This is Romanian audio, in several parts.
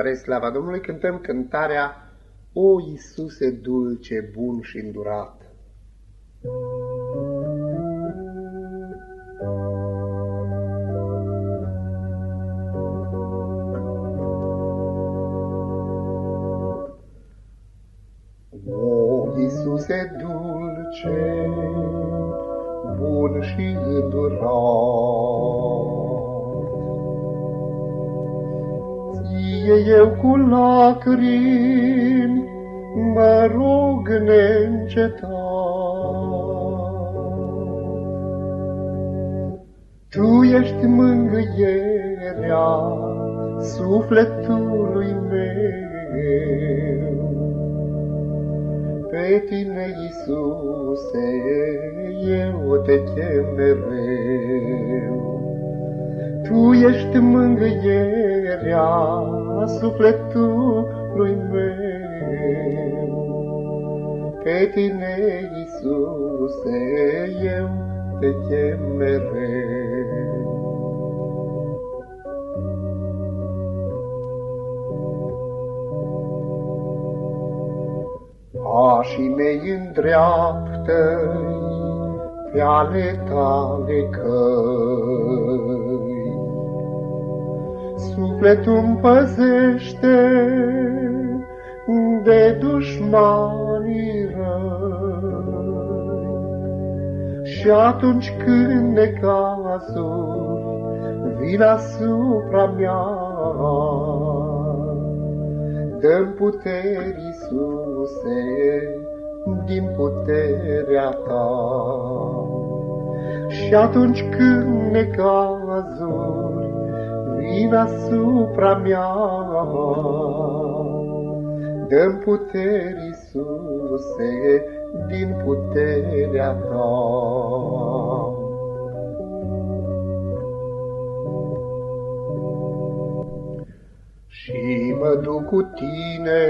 Spre slava Domnului cântăm cântarea O Iisuse dulce, bun și îndurat. O Iisuse dulce, bun și îndurat, eu cu lacrimi mă rog neîncetat. Tu ești mângâierea sufletului meu. Pe tine, Iisuse, eu te chem mereu. Tu ești mângâierea sufletului meu. Pe tine, Iisuse, eu te chem mereu. Pașii mei îndreaptă-i pe ale tale căi, Sufletul păzește de dușmanii răi. Și atunci când necazuri vin asupra mea, Dăm puteri, Iisuse, din puterea Ta. Și atunci când necazuri vin asupra mea. Dăm puteri, Iisuse, din puterea Ta. Și mă duc cu Tine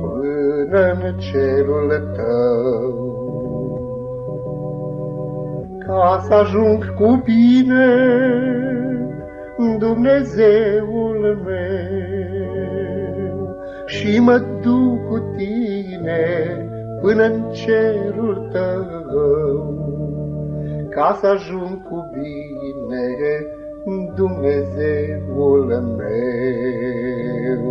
până în cerul Tău, ca să ajung cu bine Dumnezeul meu și mă duc cu tine până în cerul tău, ca să ajung cu bine Dumnezeul meu.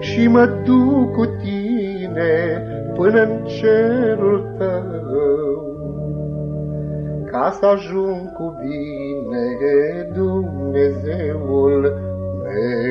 Și mă duc cu tine până în cerul tău, ca să ajung cu bine Dumnezeul meu.